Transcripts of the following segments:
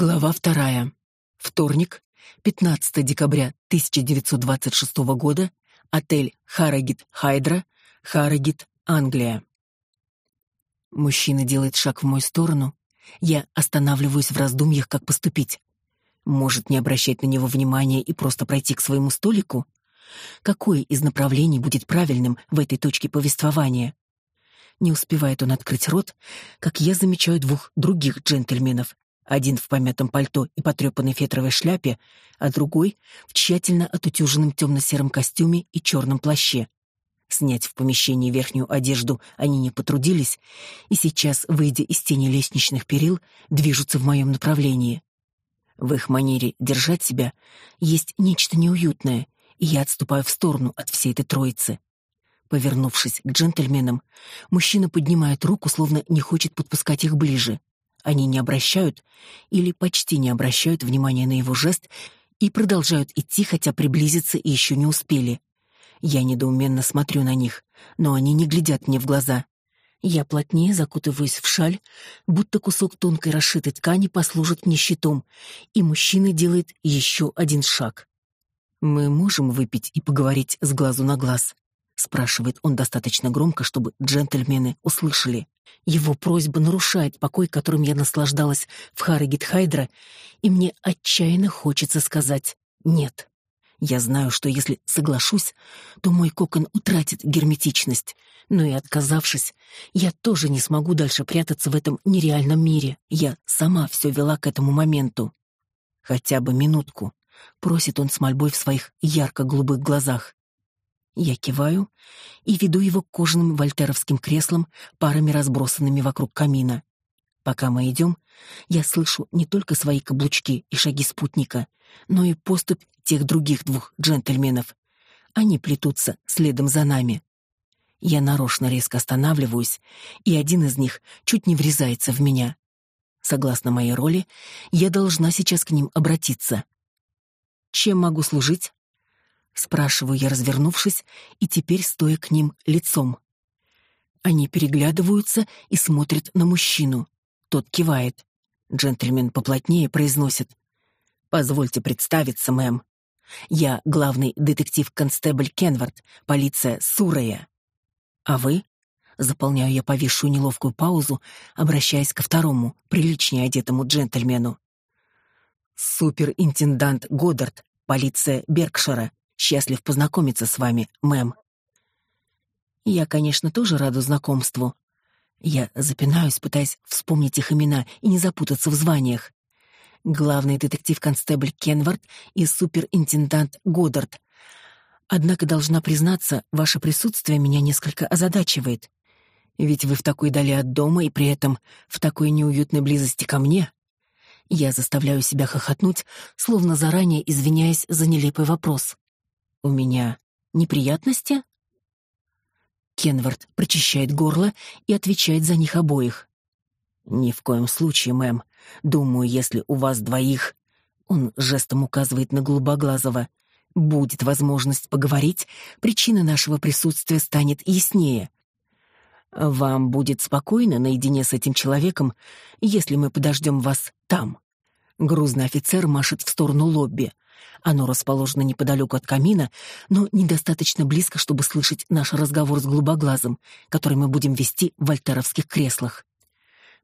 Глава вторая. Вторник, 15 декабря 1926 года. Отель Харрогит Хайдра, Харрогит, Англия. Мужчина делает шаг в мою сторону. Я останавливаюсь в раздумьях, как поступить. Может, не обращать на него внимания и просто пройти к своему столику? Какое из направлений будет правильным в этой точке повествования? Не успевает он открыть рот, как я замечаю двух других джентльменов, один в помятом пальто и потрепанной фетровой шляпе, а другой в тщательно отутюженном темно-сером костюме и черном плаще. Снять в помещении верхнюю одежду они не потрудились, и сейчас, выйдя из тени лестничных перил, движутся в моем направлении. В их манере держать себя есть нечто неуютное, и я отступаю в сторону от всей этой троицы. Повернувшись к джентльменам, мужчина поднимает руку, словно не хочет подпускать их ближе. Они не обращают или почти не обращают внимания на его жест и продолжают идти, хотя приблизиться и еще не успели. Я недоуменно смотрю на них, но они не глядят мне в глаза. Я плотнее закутываюсь в шаль, будто кусок тонкой расшитой ткани послужит мне щитом, и мужчина делает еще один шаг. Мы можем выпить и поговорить с глазу на глаз спрашивает он достаточно громко, чтобы джентльмены услышали. Его просьба нарушает покой, которым я наслаждалась в Харрогит Хайдра, и мне отчаянно хочется сказать «нет». Я знаю, что если соглашусь, то мой кокон утратит герметичность, но и отказавшись, я тоже не смогу дальше прятаться в этом нереальном мире. Я сама все вела к этому моменту. Хотя бы минутку, просит он с мольбой в своих ярко-голубых глазах. Я киваю и веду его к кожаным вольтеровским креслам, парами разбросанными вокруг камина. Пока мы идем, я слышу не только свои каблучки и шаги спутника, но и поступь тех других двух джентльменов. Они плетутся следом за нами. Я нарочно резко останавливаюсь, и один из них чуть не врезается в меня. Согласно моей роли, я должна сейчас к ним обратиться. Чем могу служить? Спрашиваю я, развернувшись, и теперь стоя к ним лицом. Они переглядываются и смотрят на мужчину. Тот кивает. Джентльмен поплотнее произносит: "Позвольте представиться, мэм. Я главный детектив-констебль Кенвард, полиция Сурая. А вы?" Заполняю я повисшую неловкую паузу, обращаясь ко второму, приличнее одетому джентльмену. Суперинтендант Годдард, полиция Беркшира. Счастлив познакомиться с вами, мэм. Я, конечно, тоже рада знакомству. Я запинаюсь, пытаясь вспомнить их имена и не запутаться в званиях. Главный детектив-констебль Кенвард и суперинтендант Годдард. Однако должна признаться, ваше присутствие меня несколько озадачивает. Ведь вы в такой дали от дома и при этом в такой неуютной близости ко мне. Я заставляю себя хохотнуть, словно заранее извиняясь за нелепый вопрос. У меня неприятности? Кенвард прочищает горло и отвечает за них обоих. Ни в коем случае, мэм. Думаю, если у вас двоих, он жестом указывает на голубоглазого, будет возможность поговорить, причина нашего присутствия станет яснее. Вам будет спокойно наедине с этим человеком, если мы подождем вас там. Грузный офицер машет в сторону лобби. Оно расположено неподалеку от камина, но недостаточно близко, чтобы слышать наш разговор с голубоглазым, который мы будем вести в вольтеровских креслах.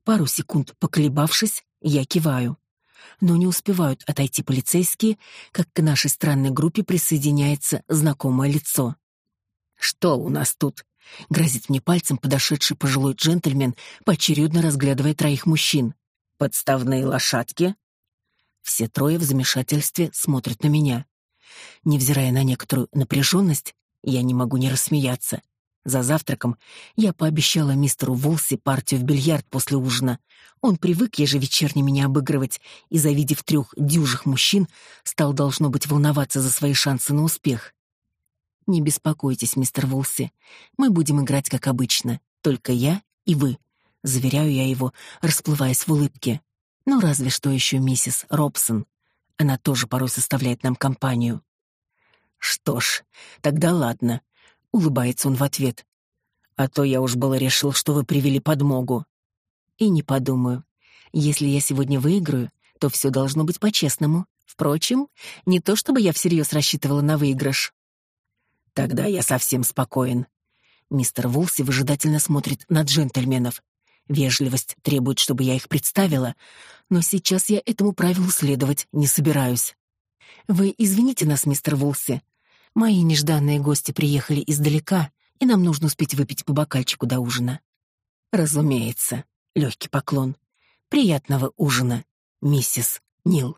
Пару секунд поколебавшись, я киваю. Но не успевают отойти полицейские, как к нашей странной группе присоединяется знакомое лицо. «Что у нас тут?» — грозит мне пальцем подошедший пожилой джентльмен, поочередно разглядывая троих мужчин. «Подставные лошадки?» Все трое в замешательстве смотрят на меня. Невзирая на некоторую напряженность, я не могу не рассмеяться. За завтраком я пообещала мистеру Волси партию в бильярд после ужина. Он привык ежевечерне меня обыгрывать и, завидев трех дюжих мужчин, стал, должно быть, волноваться за свои шансы на успех. «Не беспокойтесь, мистер Волси, мы будем играть как обычно, только я и вы», — заверяю я его, расплываясь в улыбке. Ну, разве что еще миссис Робсон. Она тоже порой составляет нам компанию. Что ж, тогда ладно, улыбается он в ответ. А то я уж было решил, что вы привели подмогу. И не подумаю. Если я сегодня выиграю, то все должно быть по-честному. Впрочем, не то чтобы я всерьез рассчитывала на выигрыш. Тогда я совсем спокоен. Мистер Вулси выжидательно смотрит на джентльменов. Вежливость требует, чтобы я их представила, но сейчас я этому правилу следовать не собираюсь. Вы извините нас, мистер Вулси. Мои нежданные гости приехали издалека, и нам нужно успеть выпить по бокальчику до ужина. Разумеется. Легкий поклон. Приятного ужина, миссис Нил.